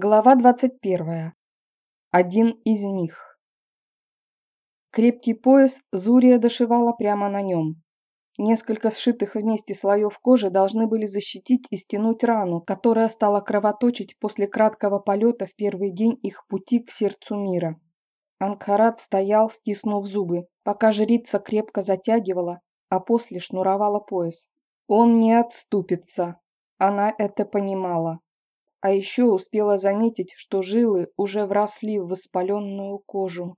Глава 21. Один из них. Крепкий пояс Зурия дошивала прямо на нем. Несколько сшитых вместе слоев кожи должны были защитить и стянуть рану, которая стала кровоточить после краткого полета в первый день их пути к сердцу мира. Анкарат стоял, стиснув зубы, пока жрица крепко затягивала, а после шнуровала пояс. Он не отступится. Она это понимала. А еще успела заметить, что жилы уже вросли в воспаленную кожу.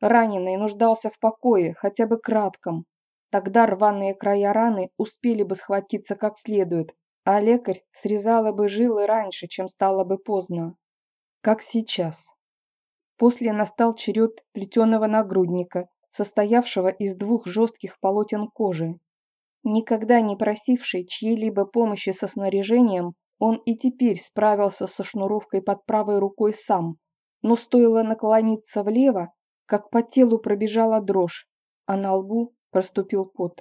Раненый нуждался в покое, хотя бы кратком. Тогда рваные края раны успели бы схватиться как следует, а лекарь срезала бы жилы раньше, чем стало бы поздно. Как сейчас. После настал черед плетеного нагрудника, состоявшего из двух жестких полотен кожи. Никогда не просивший чьей-либо помощи со снаряжением, он и теперь справился со шнуровкой под правой рукой сам, но стоило наклониться влево, как по телу пробежала дрожь, а на лбу проступил пот.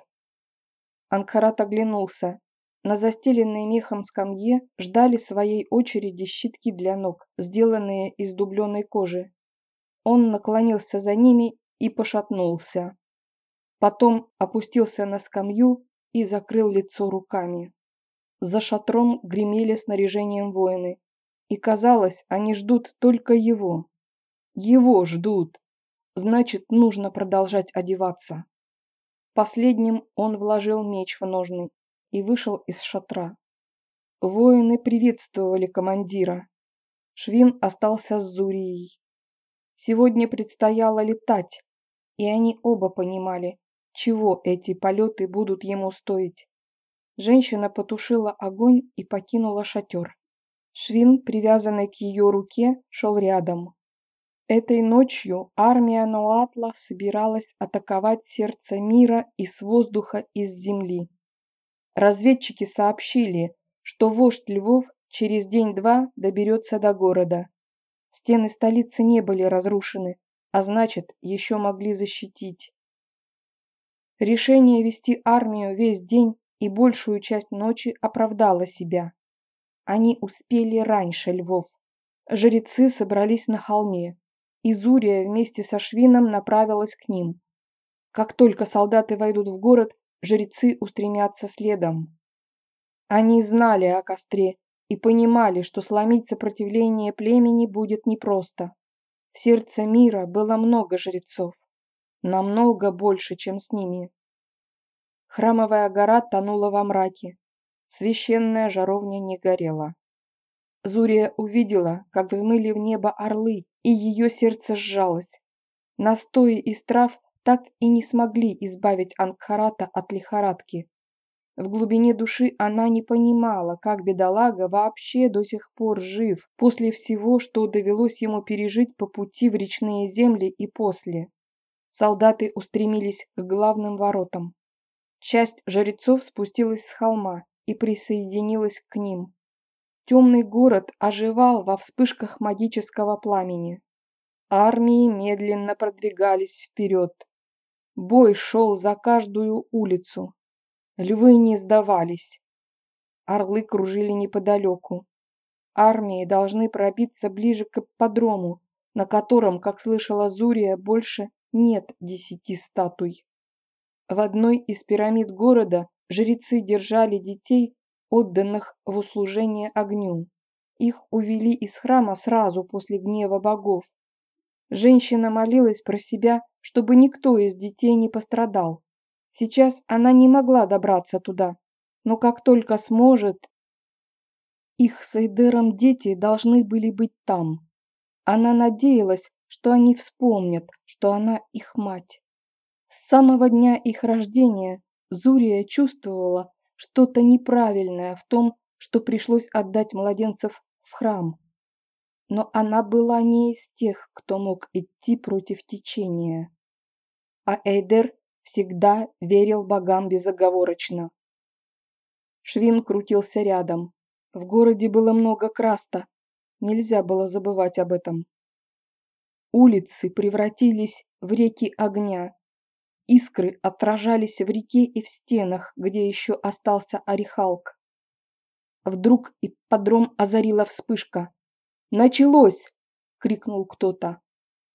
Анхарат оглянулся. На застеленной мехом скамье ждали своей очереди щитки для ног, сделанные из дубленой кожи. Он наклонился за ними и пошатнулся. Потом опустился на скамью и закрыл лицо руками. За шатром гремели снаряжением воины. И казалось, они ждут только его. Его ждут. Значит, нужно продолжать одеваться. Последним он вложил меч в ножны и вышел из шатра. Воины приветствовали командира. Швин остался с Зурией. Сегодня предстояло летать, и они оба понимали, чего эти полеты будут ему стоить. Женщина потушила огонь и покинула шатер. Швин, привязанный к ее руке, шел рядом. Этой ночью армия Ноатла собиралась атаковать сердце мира и с воздуха, и с земли. Разведчики сообщили, что вождь Львов через день-два доберется до города. Стены столицы не были разрушены, а значит, еще могли защитить. Решение вести армию весь день и большую часть ночи оправдала себя. Они успели раньше львов. Жрецы собрались на холме, и Зурия вместе со Швином направилась к ним. Как только солдаты войдут в город, жрецы устремятся следом. Они знали о костре и понимали, что сломить сопротивление племени будет непросто. В сердце мира было много жрецов, намного больше, чем с ними. Храмовая гора тонула во мраке. Священная жаровня не горела. Зурия увидела, как взмыли в небо орлы, и ее сердце сжалось. Настои из трав так и не смогли избавить Ангхарата от лихорадки. В глубине души она не понимала, как бедолага вообще до сих пор жив после всего, что довелось ему пережить по пути в речные земли и после. Солдаты устремились к главным воротам. Часть жрецов спустилась с холма и присоединилась к ним. Темный город оживал во вспышках магического пламени. Армии медленно продвигались вперед. Бой шел за каждую улицу. Львы не сдавались. Орлы кружили неподалеку. Армии должны пробиться ближе к подрому, на котором, как слышала Зурия, больше нет десяти статуй. В одной из пирамид города жрецы держали детей, отданных в услужение огню. Их увели из храма сразу после гнева богов. Женщина молилась про себя, чтобы никто из детей не пострадал. Сейчас она не могла добраться туда, но как только сможет... Их с Эйдером дети должны были быть там. Она надеялась, что они вспомнят, что она их мать. С самого дня их рождения Зурия чувствовала что-то неправильное в том, что пришлось отдать младенцев в храм. Но она была не из тех, кто мог идти против течения. А Эйдер всегда верил богам безоговорочно. Швин крутился рядом. В городе было много краста. Нельзя было забывать об этом. Улицы превратились в реки огня, Искры отражались в реке и в стенах, где еще остался орехалк. Вдруг ипподром озарила вспышка. «Началось!» — крикнул кто-то.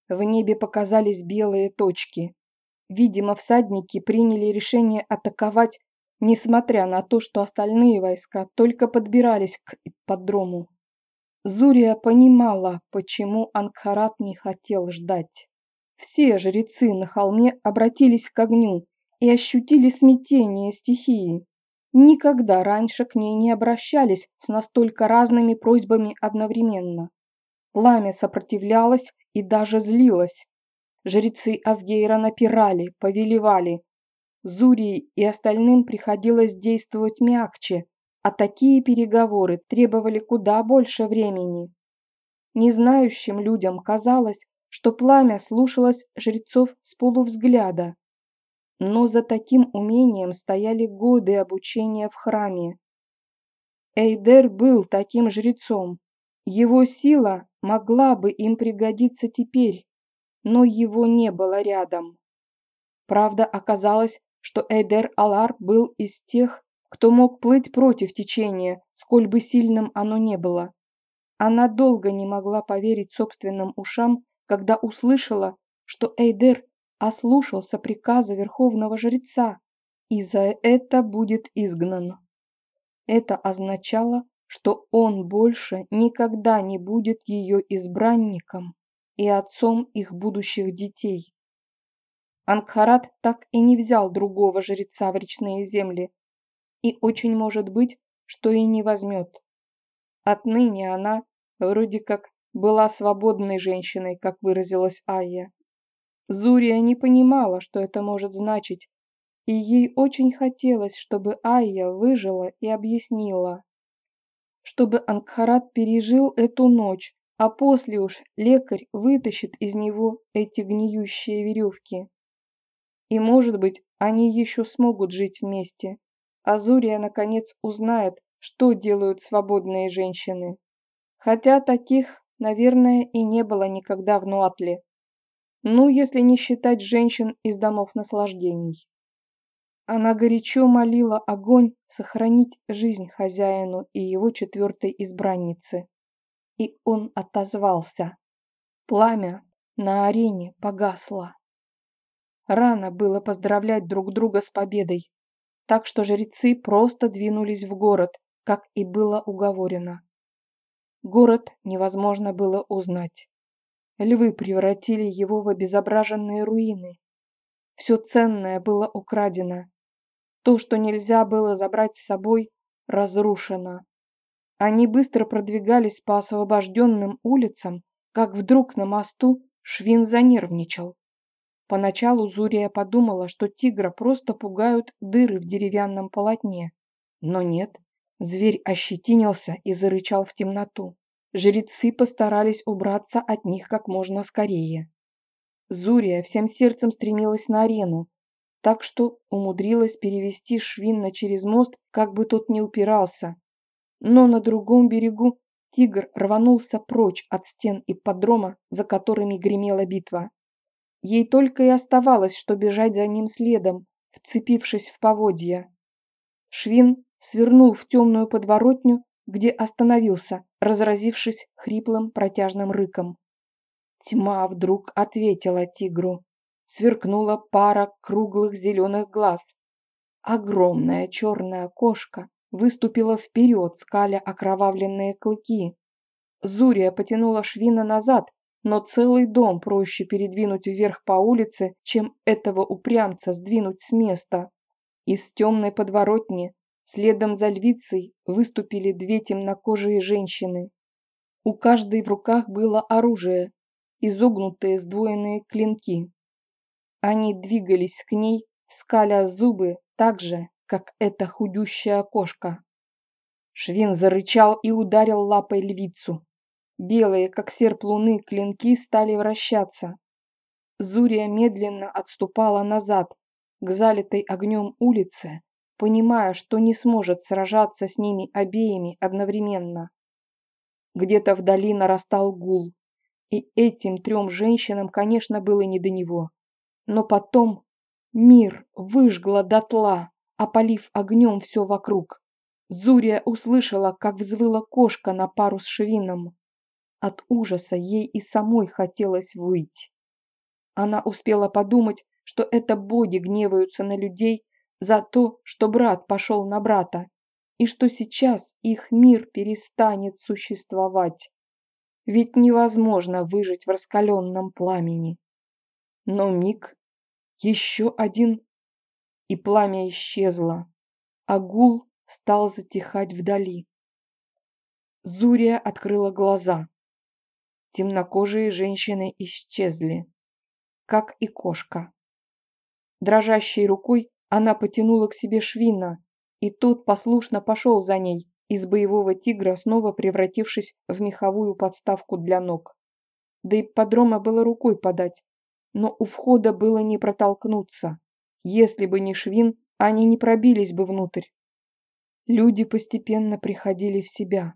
В небе показались белые точки. Видимо, всадники приняли решение атаковать, несмотря на то, что остальные войска только подбирались к ипподрому. Зурия понимала, почему Ангхарат не хотел ждать. Все жрецы на холме обратились к огню и ощутили смятение стихии. Никогда раньше к ней не обращались с настолько разными просьбами одновременно. Пламя сопротивлялось и даже злилось. Жрецы Асгейра напирали, повелевали. Зурии и остальным приходилось действовать мягче, а такие переговоры требовали куда больше времени. Незнающим людям казалось, что пламя слушалось жрецов с полувзгляда. Но за таким умением стояли годы обучения в храме. Эйдер был таким жрецом. Его сила могла бы им пригодиться теперь, но его не было рядом. Правда оказалось, что Эйдер Алар был из тех, кто мог плыть против течения, сколь бы сильным оно не было. Она долго не могла поверить собственным ушам, когда услышала, что Эйдер ослушался приказа верховного жреца и за это будет изгнан. Это означало, что он больше никогда не будет ее избранником и отцом их будущих детей. Ангхарат так и не взял другого жреца в речные земли, и очень может быть, что и не возьмет. Отныне она, вроде как, была свободной женщиной, как выразилась Айя. Зурия не понимала, что это может значить, и ей очень хотелось, чтобы Айя выжила и объяснила. Чтобы Ангхарат пережил эту ночь, а после уж лекарь вытащит из него эти гниющие веревки. И, может быть, они еще смогут жить вместе. Азурия, наконец, узнает, что делают свободные женщины. Хотя таких, наверное, и не было никогда в Нуатле. Ну, если не считать женщин из домов наслаждений. Она горячо молила огонь сохранить жизнь хозяину и его четвертой избраннице. И он отозвался. Пламя на арене погасло. Рано было поздравлять друг друга с победой так что жрецы просто двинулись в город, как и было уговорено. Город невозможно было узнать. Львы превратили его в обезображенные руины. Все ценное было украдено. То, что нельзя было забрать с собой, разрушено. Они быстро продвигались по освобожденным улицам, как вдруг на мосту Швин занервничал. Поначалу Зурия подумала, что тигра просто пугают дыры в деревянном полотне. Но нет, зверь ощетинился и зарычал в темноту. Жрецы постарались убраться от них как можно скорее. Зурия всем сердцем стремилась на арену, так что умудрилась перевести Швинна через мост, как бы тот не упирался. Но на другом берегу тигр рванулся прочь от стен и подрома, за которыми гремела битва. Ей только и оставалось, что бежать за ним следом, вцепившись в поводья. Швин свернул в темную подворотню, где остановился, разразившись хриплым протяжным рыком. Тьма вдруг ответила тигру. Сверкнула пара круглых зеленых глаз. Огромная черная кошка выступила вперед, скаля окровавленные клыки. Зурия потянула Швина назад, но целый дом проще передвинуть вверх по улице, чем этого упрямца сдвинуть с места. Из темной подворотни следом за львицей выступили две темнокожие женщины. У каждой в руках было оружие, изогнутые сдвоенные клинки. Они двигались к ней, скаля зубы так же, как эта худющая кошка. Швин зарычал и ударил лапой львицу. Белые, как серп луны, клинки стали вращаться. Зурия медленно отступала назад, к залитой огнем улице, понимая, что не сможет сражаться с ними обеими одновременно. Где-то вдали нарастал гул, и этим трем женщинам, конечно, было не до него. Но потом мир выжгло дотла, опалив огнем все вокруг. Зурия услышала, как взвыла кошка на пару с швином. От ужаса ей и самой хотелось выйти. Она успела подумать, что это боги гневаются на людей за то, что брат пошел на брата, и что сейчас их мир перестанет существовать. Ведь невозможно выжить в раскаленном пламени. Но миг, еще один, и пламя исчезло, а гул стал затихать вдали. Зурия открыла глаза. Темнокожие женщины исчезли, как и кошка. Дрожащей рукой она потянула к себе швина, и тот послушно пошел за ней, из боевого тигра снова превратившись в меховую подставку для ног. Да и подрома было рукой подать, но у входа было не протолкнуться. Если бы не швин, они не пробились бы внутрь. Люди постепенно приходили в себя.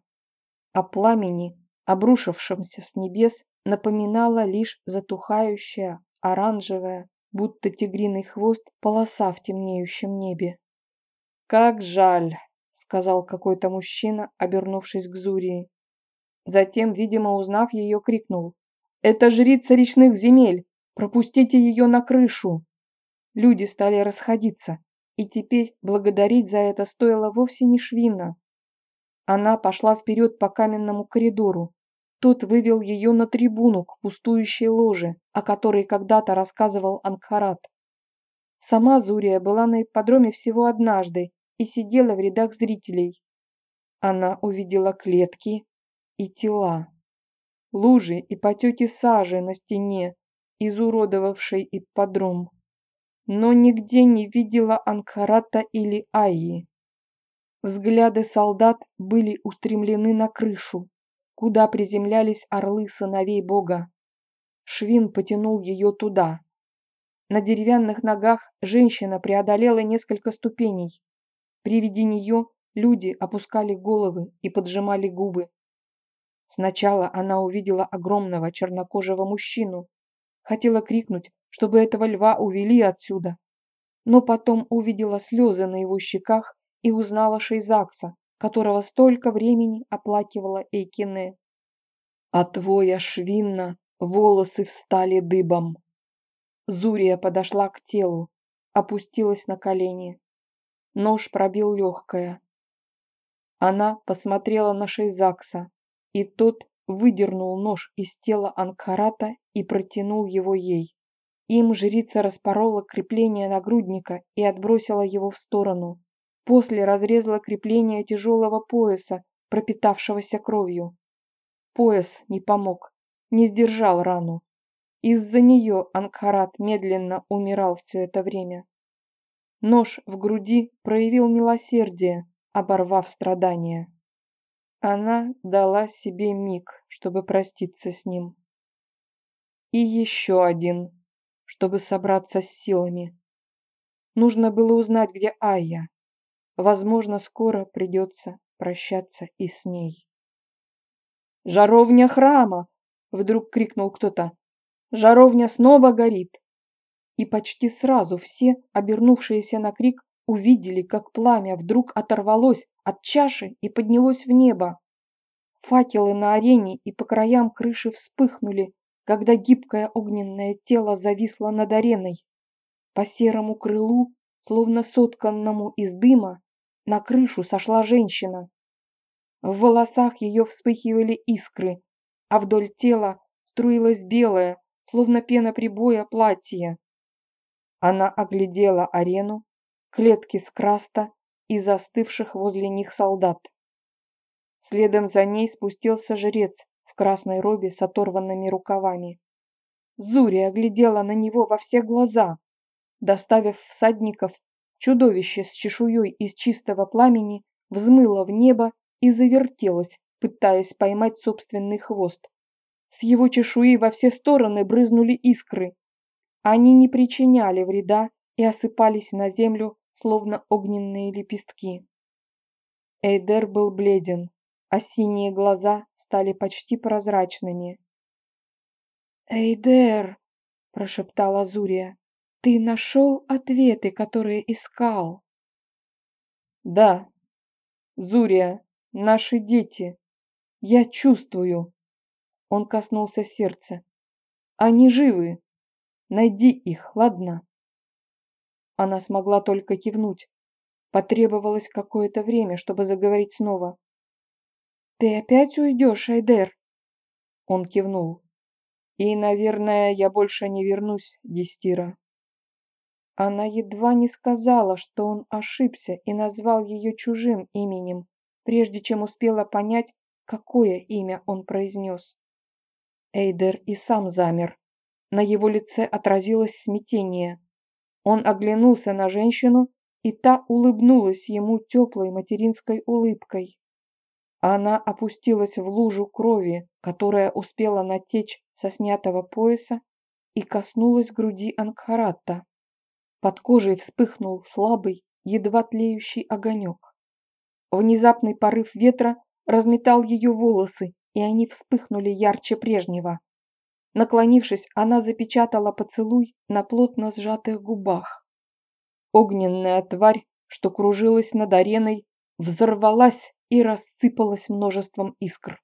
а пламени, обрушившемся с небес, напоминала лишь затухающая, оранжевая, будто тигриный хвост, полоса в темнеющем небе. «Как жаль!» — сказал какой-то мужчина, обернувшись к Зурии. Затем, видимо, узнав ее, крикнул. «Это жрица речных земель! Пропустите ее на крышу!» Люди стали расходиться, и теперь благодарить за это стоило вовсе не Швина. Она пошла вперед по каменному коридору. Тот вывел ее на трибуну к пустующей ложе, о которой когда-то рассказывал Ангхарат. Сама Зурия была на ипподроме всего однажды и сидела в рядах зрителей. Она увидела клетки и тела, лужи и потеки сажи на стене, изуродовавшей ипподром но нигде не видела Анкарата или Айи. Взгляды солдат были устремлены на крышу, куда приземлялись орлы сыновей бога. Швин потянул ее туда. На деревянных ногах женщина преодолела несколько ступеней. При виде нее люди опускали головы и поджимали губы. Сначала она увидела огромного чернокожего мужчину. Хотела крикнуть, чтобы этого льва увели отсюда. Но потом увидела слезы на его щеках и узнала Шейзакса, которого столько времени оплакивала Эйкине. От воя швинна волосы встали дыбом. Зурия подошла к телу, опустилась на колени. Нож пробил легкое. Она посмотрела на Шейзакса, и тот выдернул нож из тела Анкарата и протянул его ей. Им жрица распорола крепление нагрудника и отбросила его в сторону. После разрезала крепление тяжелого пояса, пропитавшегося кровью. Пояс не помог, не сдержал рану. Из-за нее Ангхарат медленно умирал все это время. Нож в груди проявил милосердие, оборвав страдания. Она дала себе миг, чтобы проститься с ним. И еще один чтобы собраться с силами. Нужно было узнать, где Айя. Возможно, скоро придется прощаться и с ней. «Жаровня храма!» — вдруг крикнул кто-то. «Жаровня снова горит!» И почти сразу все, обернувшиеся на крик, увидели, как пламя вдруг оторвалось от чаши и поднялось в небо. Факелы на арене и по краям крыши вспыхнули, когда гибкое огненное тело зависло над ареной. По серому крылу, словно сотканному из дыма, на крышу сошла женщина. В волосах ее вспыхивали искры, а вдоль тела струилось белое, словно пена прибоя, платье. Она оглядела арену, клетки с краста и застывших возле них солдат. Следом за ней спустился жрец в красной робе с оторванными рукавами. Зури оглядела на него во все глаза. Доставив всадников, чудовище с чешуей из чистого пламени взмыло в небо и завертелось, пытаясь поймать собственный хвост. С его чешуи во все стороны брызнули искры. Они не причиняли вреда и осыпались на землю, словно огненные лепестки. Эйдер был бледен а синие глаза стали почти прозрачными. «Эйдер!» – прошептала Зурия. «Ты нашел ответы, которые искал?» «Да, Зурия, наши дети. Я чувствую. Он коснулся сердца. «Они живы! Найди их, ладно?» Она смогла только кивнуть. Потребовалось какое-то время, чтобы заговорить снова. «Ты опять уйдешь, Айдер?» Он кивнул. «И, наверное, я больше не вернусь, Дистира». Она едва не сказала, что он ошибся и назвал ее чужим именем, прежде чем успела понять, какое имя он произнес. Эйдер и сам замер. На его лице отразилось смятение. Он оглянулся на женщину, и та улыбнулась ему теплой материнской улыбкой. Она опустилась в лужу крови, которая успела натечь со снятого пояса, и коснулась груди Ангхаратта. Под кожей вспыхнул слабый, едва тлеющий огонек. Внезапный порыв ветра разметал ее волосы, и они вспыхнули ярче прежнего. Наклонившись, она запечатала поцелуй на плотно сжатых губах. Огненная тварь, что кружилась над ареной, взорвалась и рассыпалась множеством искр.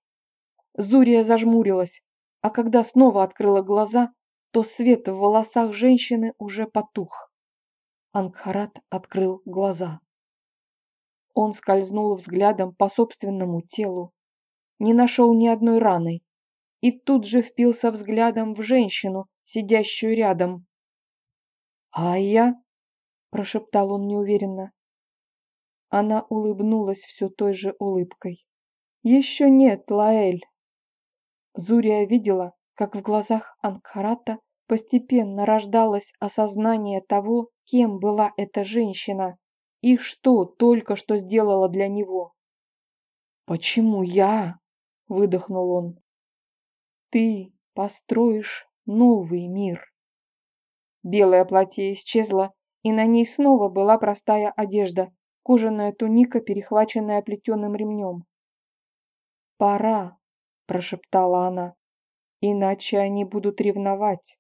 Зурия зажмурилась, а когда снова открыла глаза, то свет в волосах женщины уже потух. Ангхарат открыл глаза. Он скользнул взглядом по собственному телу, не нашел ни одной раны и тут же впился взглядом в женщину, сидящую рядом. «А я?» – прошептал он неуверенно. Она улыбнулась все той же улыбкой. «Еще нет, Лаэль!» Зурия видела, как в глазах Анкарата постепенно рождалось осознание того, кем была эта женщина и что только что сделала для него. «Почему я?» выдохнул он. Ты построишь новый мир. Белое платье исчезло, и на ней снова была простая одежда, кожаная туника, перехваченная плетеным ремнем. «Пора», – прошептала она, – «иначе они будут ревновать».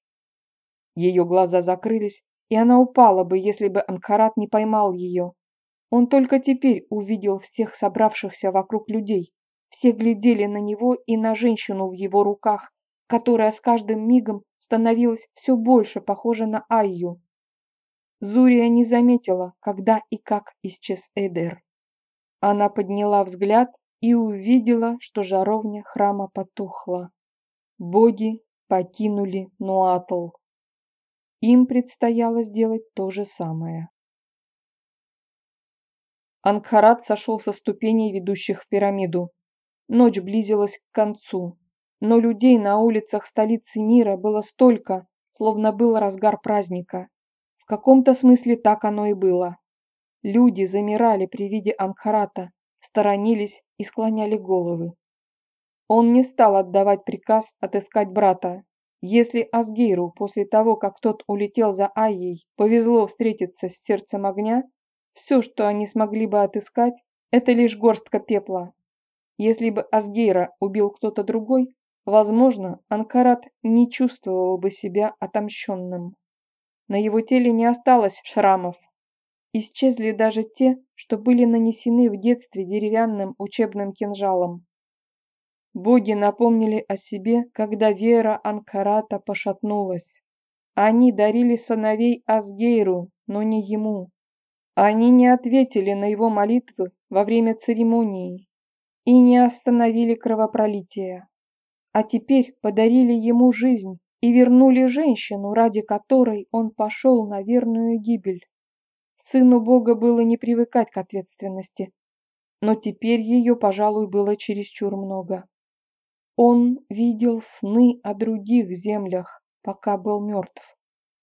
Ее глаза закрылись, и она упала бы, если бы Анкарат не поймал ее. Он только теперь увидел всех собравшихся вокруг людей, все глядели на него и на женщину в его руках, которая с каждым мигом становилась все больше похожа на Айю. Зурия не заметила, когда и как исчез Эдер. Она подняла взгляд и увидела, что жаровня храма потухла. Боги покинули Нуатл. Им предстояло сделать то же самое. Ангхарат сошел со ступеней, ведущих в пирамиду. Ночь близилась к концу, но людей на улицах столицы мира было столько, словно был разгар праздника. В каком-то смысле так оно и было. Люди замирали при виде Анхарата, сторонились и склоняли головы. Он не стал отдавать приказ отыскать брата. Если Асгейру после того, как тот улетел за Айей, повезло встретиться с сердцем огня, все, что они смогли бы отыскать, это лишь горстка пепла, если бы Асгейра убил кто-то другой, возможно, Анкарат не чувствовал бы себя отомщенным. На его теле не осталось шрамов. Исчезли даже те, что были нанесены в детстве деревянным учебным кинжалом. Боги напомнили о себе, когда вера Анкарата пошатнулась. Они дарили сыновей Асгейру, но не ему. Они не ответили на его молитвы во время церемонии, и не остановили кровопролитие. А теперь подарили ему жизнь и вернули женщину, ради которой он пошел на верную гибель. Сыну Бога было не привыкать к ответственности, но теперь ее, пожалуй, было чересчур много. Он видел сны о других землях, пока был мертв.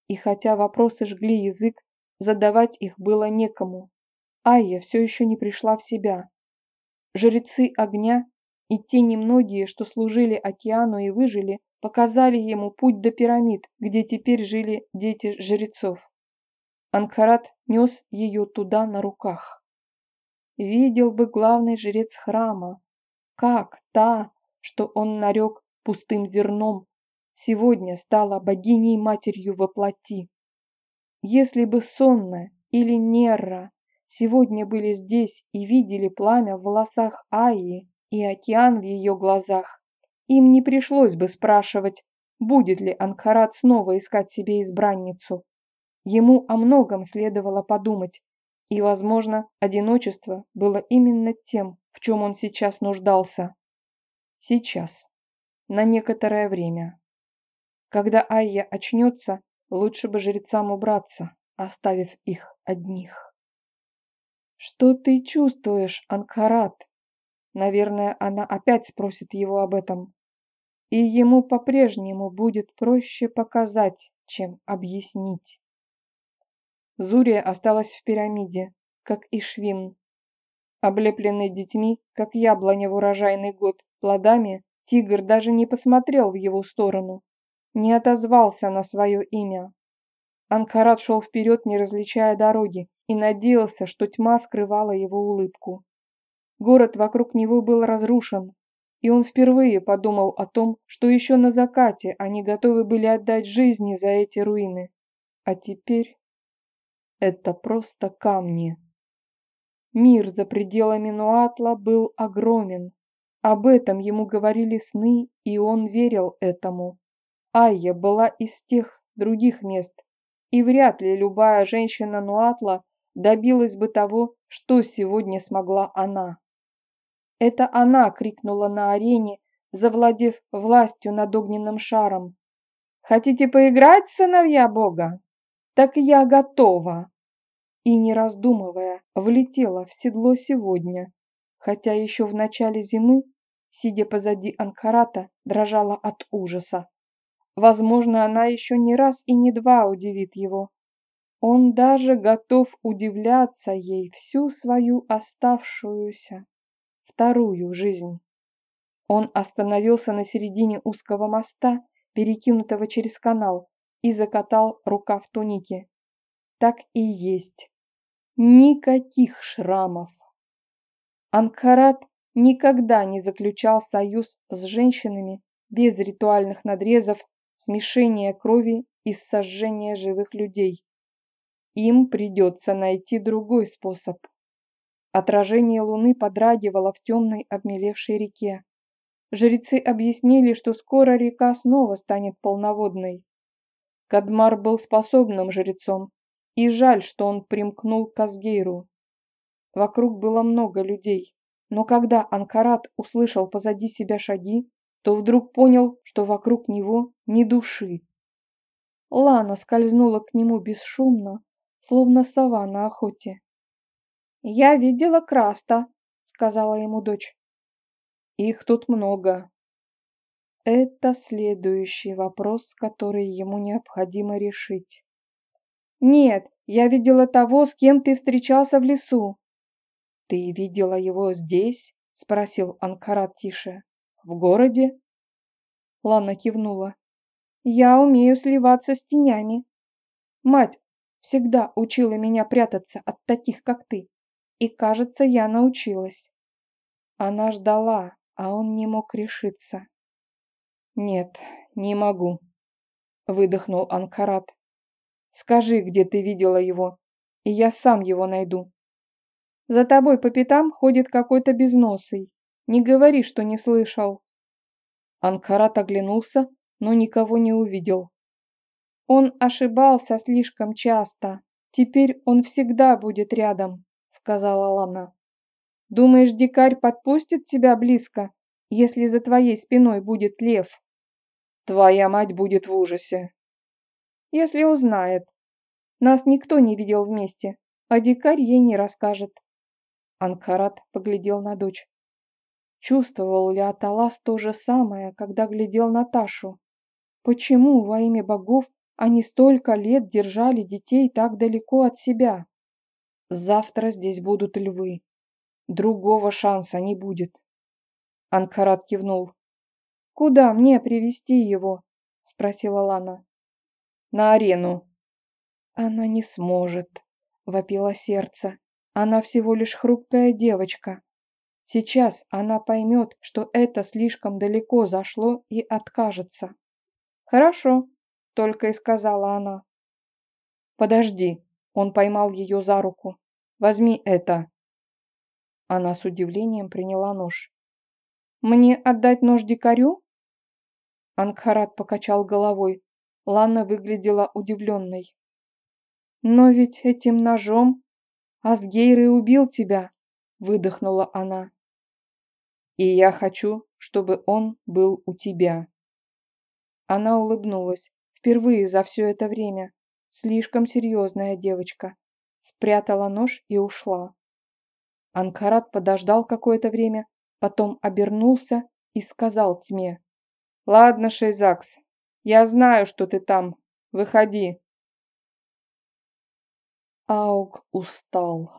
И хотя вопросы жгли язык, задавать их было некому. Айя все еще не пришла в себя. Жрецы огня и те немногие, что служили океану и выжили, показали ему путь до пирамид, где теперь жили дети жрецов. Анхарат нес ее туда на руках. Видел бы главный жрец храма, как та, что он нарек пустым зерном, сегодня стала богиней-матерью во плоти. Если бы Сонна или Нерра сегодня были здесь и видели пламя в волосах Аи и океан в ее глазах, им не пришлось бы спрашивать, будет ли Анхарат снова искать себе избранницу. Ему о многом следовало подумать, и, возможно, одиночество было именно тем, в чем он сейчас нуждался. Сейчас. На некоторое время. Когда Айя очнется, лучше бы жрецам убраться, оставив их одних. «Что ты чувствуешь, Анхарат?» Наверное, она опять спросит его об этом. И ему по-прежнему будет проще показать, чем объяснить. Зурия осталась в пирамиде, как и Швин. Облепленный детьми, как яблоня в урожайный год, плодами, тигр даже не посмотрел в его сторону, не отозвался на свое имя. Анкарат шел вперед, не различая дороги, и надеялся, что тьма скрывала его улыбку. Город вокруг него был разрушен, и он впервые подумал о том, что еще на закате они готовы были отдать жизни за эти руины. А теперь... Это просто камни. Мир за пределами Нуатла был огромен. Об этом ему говорили сны, и он верил этому. Айя была из тех других мест, и вряд ли любая женщина Нуатла добилась бы того, что сегодня смогла она. Это она крикнула на арене, завладев властью над огненным шаром. «Хотите поиграть, сыновья Бога? Так я готова!» И, не раздумывая, влетела в седло сегодня, хотя еще в начале зимы, сидя позади Анкарата, дрожала от ужаса. Возможно, она еще не раз и не два удивит его. Он даже готов удивляться ей всю свою оставшуюся вторую жизнь. Он остановился на середине узкого моста, перекинутого через канал, и закатал рукав туники. Так и есть. Никаких шрамов. Анкарат никогда не заключал союз с женщинами без ритуальных надрезов, смешения крови и сожжения живых людей. Им придется найти другой способ. Отражение луны подрагивало в темной обмелевшей реке. Жрецы объяснили, что скоро река снова станет полноводной. Кадмар был способным жрецом, и жаль, что он примкнул к Асгейру. Вокруг было много людей, но когда Анкарат услышал позади себя шаги, то вдруг понял, что вокруг него ни души. Лана скользнула к нему бесшумно, словно сова на охоте. «Я видела Краста», — сказала ему дочь. «Их тут много». Это следующий вопрос, который ему необходимо решить. «Нет, я видела того, с кем ты встречался в лесу». «Ты видела его здесь?» — спросил Анкарат тише. «В городе?» Лана кивнула. «Я умею сливаться с тенями. Мать всегда учила меня прятаться от таких, как ты. И, кажется, я научилась. Она ждала, а он не мог решиться. «Нет, не могу», — выдохнул Анкарат. «Скажи, где ты видела его, и я сам его найду». «За тобой по пятам ходит какой-то безносый. Не говори, что не слышал». Анкарат оглянулся, но никого не увидел. Он ошибался слишком часто. Теперь он всегда будет рядом сказала Лана. «Думаешь, дикарь подпустит тебя близко, если за твоей спиной будет лев?» «Твоя мать будет в ужасе». «Если узнает. Нас никто не видел вместе, а дикарь ей не расскажет». Анкарат поглядел на дочь. Чувствовал ли Аталас то же самое, когда глядел на Ташу? Почему во имя богов они столько лет держали детей так далеко от себя? Завтра здесь будут львы. Другого шанса не будет. Анкарат кивнул. «Куда мне привести его?» – спросила Лана. «На арену». «Она не сможет», – вопило сердце. «Она всего лишь хрупкая девочка. Сейчас она поймет, что это слишком далеко зашло и откажется». «Хорошо», – только и сказала она. «Подожди», он поймал ее за руку. «Возьми это!» Она с удивлением приняла нож. «Мне отдать нож дикарю?» Ангхарат покачал головой. Лана выглядела удивленной. «Но ведь этим ножом Асгейр и убил тебя!» – выдохнула она. «И я хочу, чтобы он был у тебя». Она улыбнулась, впервые за все это время. Слишком серьезная девочка. Спрятала нож и ушла. Анкарат подождал какое-то время, потом обернулся и сказал тьме. «Ладно, Шейзакс, я знаю, что ты там. Выходи». Ауг устал.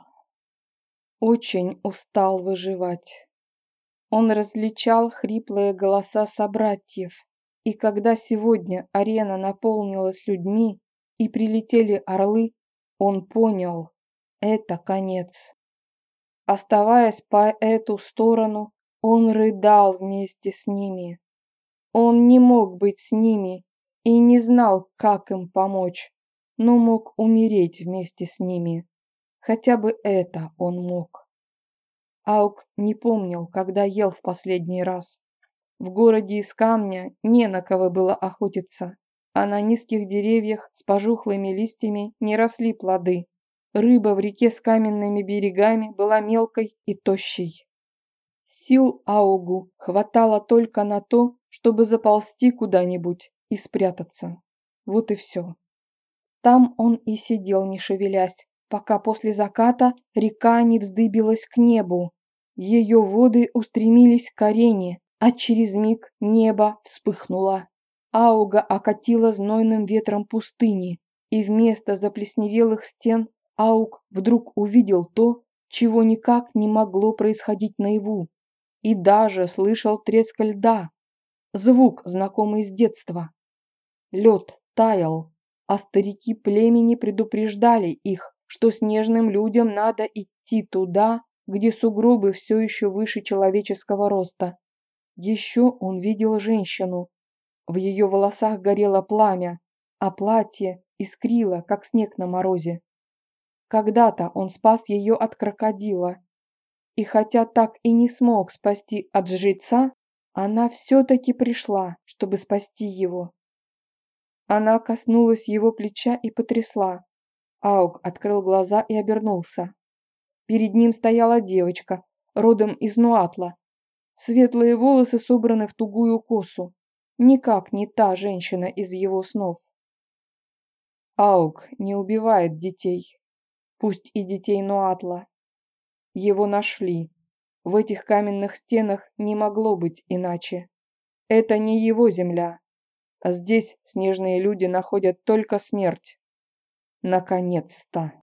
Очень устал выживать. Он различал хриплые голоса собратьев, и когда сегодня арена наполнилась людьми и прилетели орлы, он понял – это конец. Оставаясь по эту сторону, он рыдал вместе с ними. Он не мог быть с ними и не знал, как им помочь, но мог умереть вместе с ними. Хотя бы это он мог. Аук не помнил, когда ел в последний раз. В городе из камня не на кого было охотиться, а на низких деревьях с пожухлыми листьями не росли плоды. Рыба в реке с каменными берегами была мелкой и тощей. Сил Аугу хватало только на то, чтобы заползти куда-нибудь и спрятаться. Вот и все. Там он и сидел, не шевелясь, пока после заката река не вздыбилась к небу. Ее воды устремились к арене, а через миг небо вспыхнуло. Ауга окатила знойным ветром пустыни, и вместо заплесневелых стен Ауг вдруг увидел то, чего никак не могло происходить наяву, и даже слышал треск льда, звук, знакомый с детства. Лед таял, а старики племени предупреждали их, что снежным людям надо идти туда, где сугробы все еще выше человеческого роста. Еще он видел женщину. В ее волосах горело пламя, а платье искрило, как снег на морозе. Когда-то он спас ее от крокодила. И хотя так и не смог спасти от жреца, она все-таки пришла, чтобы спасти его. Она коснулась его плеча и потрясла. Ауг открыл глаза и обернулся. Перед ним стояла девочка, родом из Нуатла, Светлые волосы собраны в тугую косу. Никак не та женщина из его снов. Аук не убивает детей. Пусть и детей Нуатла. Его нашли. В этих каменных стенах не могло быть иначе. Это не его земля. А здесь снежные люди находят только смерть. Наконец-то.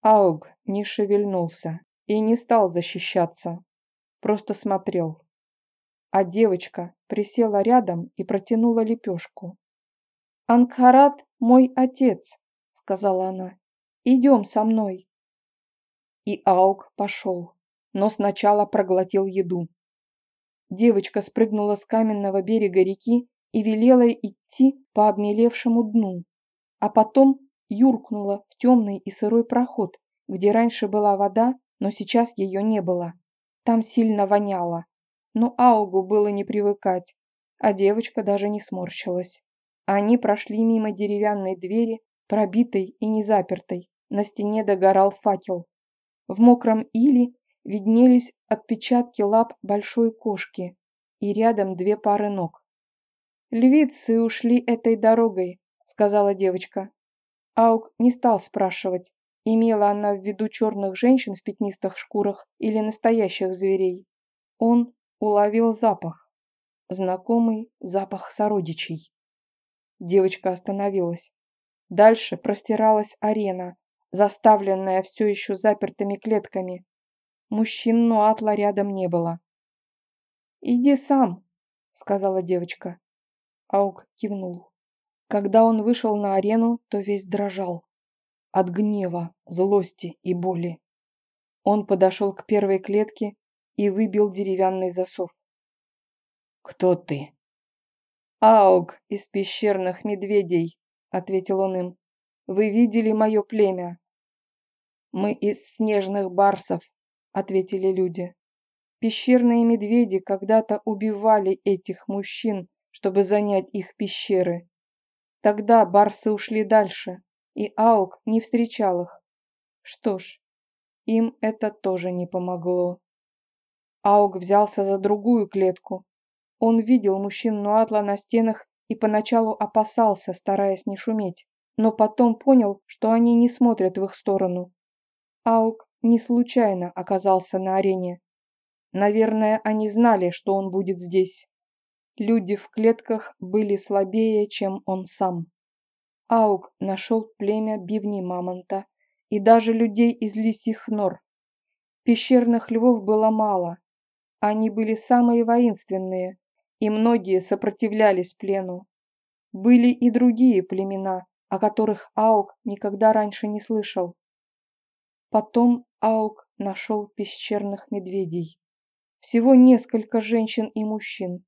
Ауг не шевельнулся и не стал защищаться просто смотрел. А девочка присела рядом и протянула лепешку. «Ангхарат мой отец», — сказала она. «Идем со мной». И Аук пошел, но сначала проглотил еду. Девочка спрыгнула с каменного берега реки и велела идти по обмелевшему дну, а потом юркнула в темный и сырой проход, где раньше была вода, но сейчас ее не было. Там сильно воняло. Но Аугу было не привыкать, а девочка даже не сморщилась. Они прошли мимо деревянной двери, пробитой и незапертой. На стене догорал факел. В мокром иле виднелись отпечатки лап большой кошки и рядом две пары ног. «Львицы ушли этой дорогой», — сказала девочка. Аук не стал спрашивать, Имела она в виду черных женщин в пятнистых шкурах или настоящих зверей. Он уловил запах. Знакомый запах сородичей. Девочка остановилась. Дальше простиралась арена, заставленная все еще запертыми клетками. Мужчин Нуатла рядом не было. «Иди сам», — сказала девочка. Аук кивнул. Когда он вышел на арену, то весь дрожал от гнева, злости и боли. Он подошел к первой клетке и выбил деревянный засов. «Кто ты?» «Ауг из пещерных медведей», — ответил он им. «Вы видели мое племя?» «Мы из снежных барсов», — ответили люди. Пещерные медведи когда-то убивали этих мужчин, чтобы занять их пещеры. Тогда барсы ушли дальше, и Аук не встречал их. Что ж, им это тоже не помогло. Аук взялся за другую клетку. Он видел мужчин Нуатла на стенах и поначалу опасался, стараясь не шуметь, но потом понял, что они не смотрят в их сторону. Аук не случайно оказался на арене. Наверное, они знали, что он будет здесь. Люди в клетках были слабее, чем он сам. Аук нашел племя бивни мамонта и даже людей из лисьих нор. Пещерных львов было мало. Они были самые воинственные, и многие сопротивлялись плену. Были и другие племена, о которых Аук никогда раньше не слышал. Потом Аук нашел пещерных медведей. Всего несколько женщин и мужчин.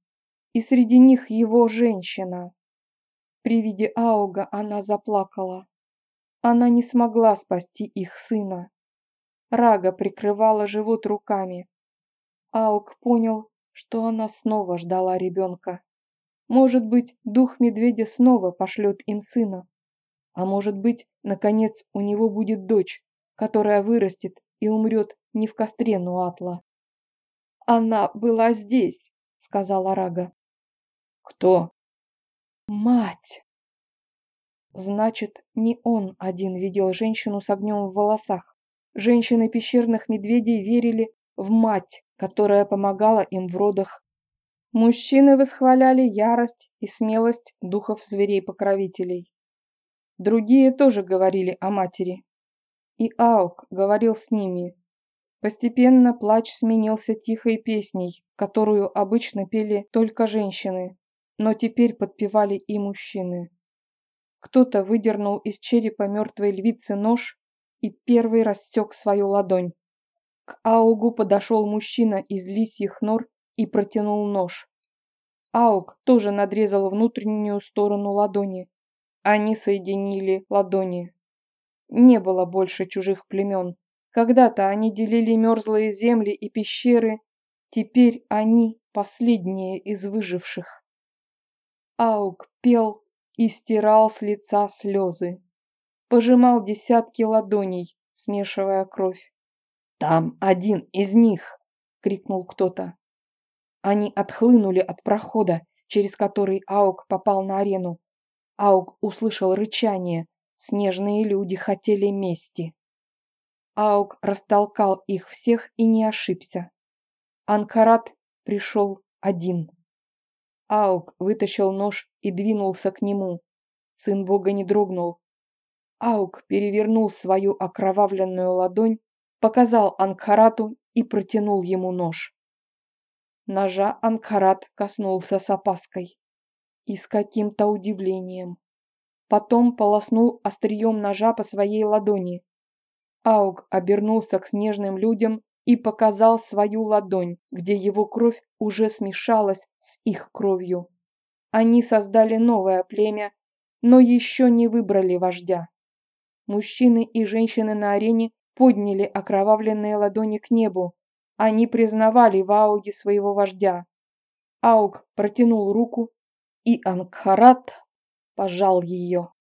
И среди них его женщина. При виде Ауга она заплакала. Она не смогла спасти их сына. Рага прикрывала живот руками. Ауг понял, что она снова ждала ребенка. Может быть, дух медведя снова пошлет им сына. А может быть, наконец, у него будет дочь, которая вырастет и умрет не в костре Нуатла. «Она была здесь», — сказала Рага. «Кто?» «Мать!» Значит, не он один видел женщину с огнем в волосах. Женщины пещерных медведей верили в мать, которая помогала им в родах. Мужчины восхваляли ярость и смелость духов зверей-покровителей. Другие тоже говорили о матери. И Аук говорил с ними, Постепенно плач сменился тихой песней, которую обычно пели только женщины, но теперь подпевали и мужчины. Кто-то выдернул из черепа мертвой львицы нож и первый рассек свою ладонь. К Аугу подошел мужчина из лисьих нор и протянул нож. Ауг тоже надрезал внутреннюю сторону ладони. Они соединили ладони. Не было больше чужих племен. Когда-то они делили мерзлые земли и пещеры, теперь они последние из выживших. Ауг пел и стирал с лица слезы. Пожимал десятки ладоней, смешивая кровь. «Там один из них!» — крикнул кто-то. Они отхлынули от прохода, через который Ауг попал на арену. Ауг услышал рычание. Снежные люди хотели мести. Аук растолкал их всех и не ошибся. Анкарат пришел один. Аук вытащил нож и двинулся к нему. Сын бога не дрогнул. Аук перевернул свою окровавленную ладонь, показал Анкарату и протянул ему нож. Ножа Анкарат коснулся с опаской и с каким-то удивлением. Потом полоснул острием ножа по своей ладони. Ауг обернулся к снежным людям и показал свою ладонь, где его кровь уже смешалась с их кровью. Они создали новое племя, но еще не выбрали вождя. Мужчины и женщины на арене подняли окровавленные ладони к небу. Они признавали в Ауге своего вождя. Ауг протянул руку, и Ангхарат пожал ее.